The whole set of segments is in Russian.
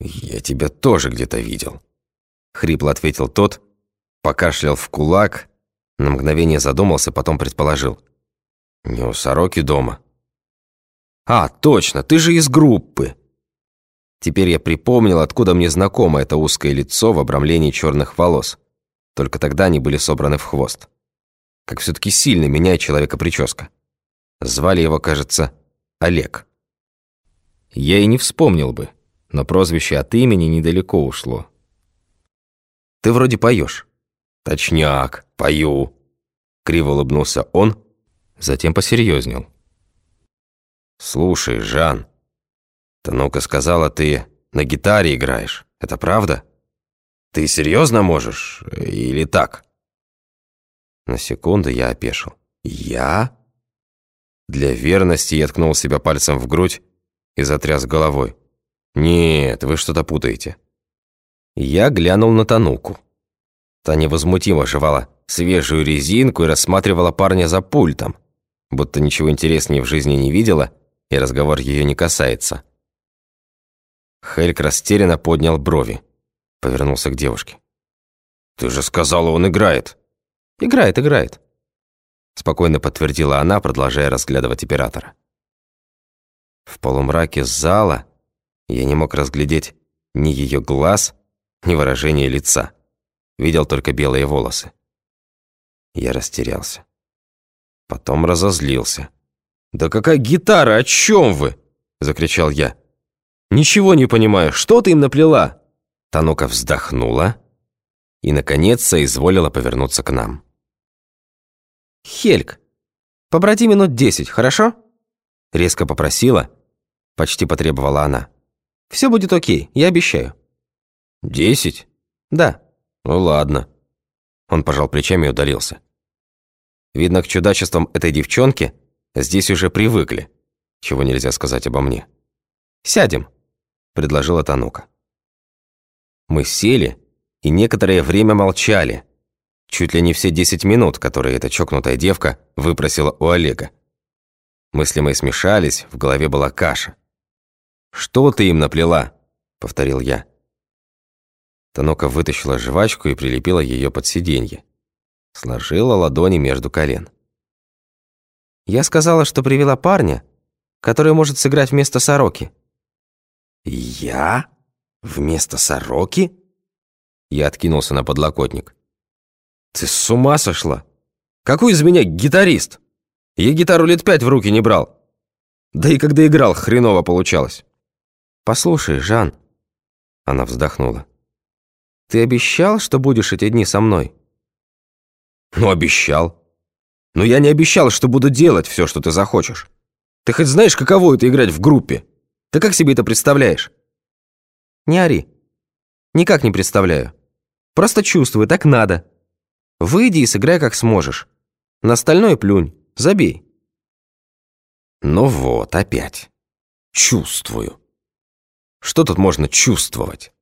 «Я тебя тоже где-то видел», — хрипло ответил тот, покашлял в кулак, на мгновение задумался, потом предположил. «Не у сороки дома». «А, точно, ты же из группы!» Теперь я припомнил, откуда мне знакомо это узкое лицо в обрамлении черных волос. Только тогда они были собраны в хвост. Как все-таки сильно меняет человека прическа. Звали его, кажется, Олег. Я и не вспомнил бы, но прозвище от имени недалеко ушло. «Ты вроде поешь. «Точняк, пою!» Криво улыбнулся он, затем посерьезнел. «Слушай, Жан, Танука сказала, ты на гитаре играешь. Это правда? Ты серьезно можешь? Или так?» На секунду я опешил. «Я?» Для верности я ткнул себя пальцем в грудь и затряс головой. «Нет, вы что-то путаете». Я глянул на Тануку. Та невозмутимо жевала свежую резинку и рассматривала парня за пультом, будто ничего интереснее в жизни не видела, и разговор ее не касается. Хельк растерянно поднял брови, повернулся к девушке. «Ты же сказала, он играет!» «Играет, играет», спокойно подтвердила она, продолжая разглядывать оператора. В полумраке зала я не мог разглядеть ни ее глаз, ни выражения лица. Видел только белые волосы. Я растерялся. Потом разозлился. «Да какая гитара, о чем вы?» – закричал я. «Ничего не понимаю, что ты им наплела?» Танука вздохнула и, наконец, соизволила повернуться к нам. «Хельк, поброди минут десять, хорошо?» Резко попросила, почти потребовала она. «Все будет окей, я обещаю». «Десять?» «Да». «Ну ладно». Он пожал плечами и удалился. Видно, к чудачествам этой девчонки здесь уже привыкли, чего нельзя сказать обо мне. «Сядем», — предложила Танука. Мы сели и некоторое время молчали, чуть ли не все десять минут, которые эта чокнутая девка выпросила у Олега. Мысли мои смешались, в голове была каша. «Что ты им наплела?» — повторил я. Танока вытащила жвачку и прилепила ее под сиденье. Сложила ладони между колен. «Я сказала, что привела парня, который может сыграть вместо Сороки». «Я? Вместо Сороки?» Я откинулся на подлокотник. «Ты с ума сошла? Какой из меня гитарист? Я гитару лет пять в руки не брал. Да и когда играл, хреново получалось». «Послушай, Жан...» Она вздохнула. Ты обещал, что будешь эти дни со мной?» «Ну, обещал. Но я не обещал, что буду делать все, что ты захочешь. Ты хоть знаешь, каково это играть в группе? Ты как себе это представляешь?» «Не ори. Никак не представляю. Просто чувствую, так надо. Выйди и сыграй, как сможешь. На остальное плюнь, забей». «Ну вот, опять. Чувствую. Что тут можно чувствовать?»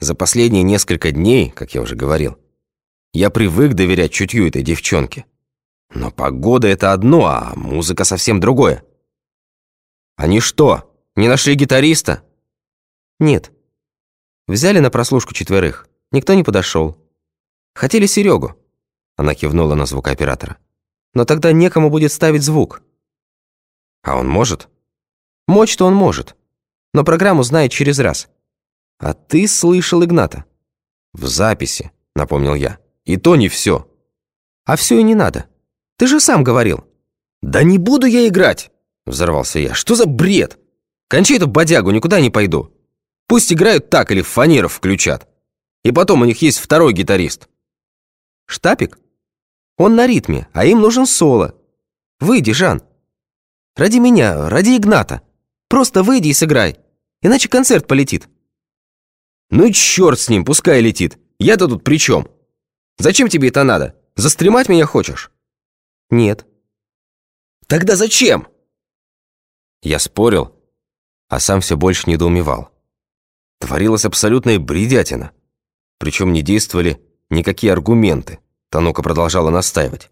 За последние несколько дней, как я уже говорил, я привык доверять чутью этой девчонке. Но погода — это одно, а музыка совсем другое. Они что, не нашли гитариста? Нет. Взяли на прослушку четверых. Никто не подошел. Хотели Серегу. Она кивнула на звукооператора. Но тогда некому будет ставить звук. А он может? Мочь-то он может. Но программу знает через раз. «А ты слышал Игната?» «В записи», — напомнил я. «И то не все». «А все и не надо. Ты же сам говорил». «Да не буду я играть!» — взорвался я. «Что за бред? Кончай эту бодягу, никуда не пойду. Пусть играют так или фанеров включат. И потом у них есть второй гитарист». «Штапик? Он на ритме, а им нужен соло. Выйди, Жан. Ради меня, ради Игната. Просто выйди и сыграй, иначе концерт полетит». «Ну черт с ним, пускай летит. Я-то тут при чем? Зачем тебе это надо? Застремать меня хочешь?» «Нет». «Тогда зачем?» Я спорил, а сам все больше недоумевал. Творилась абсолютная бредятина. Причем не действовали никакие аргументы. Танука продолжала настаивать.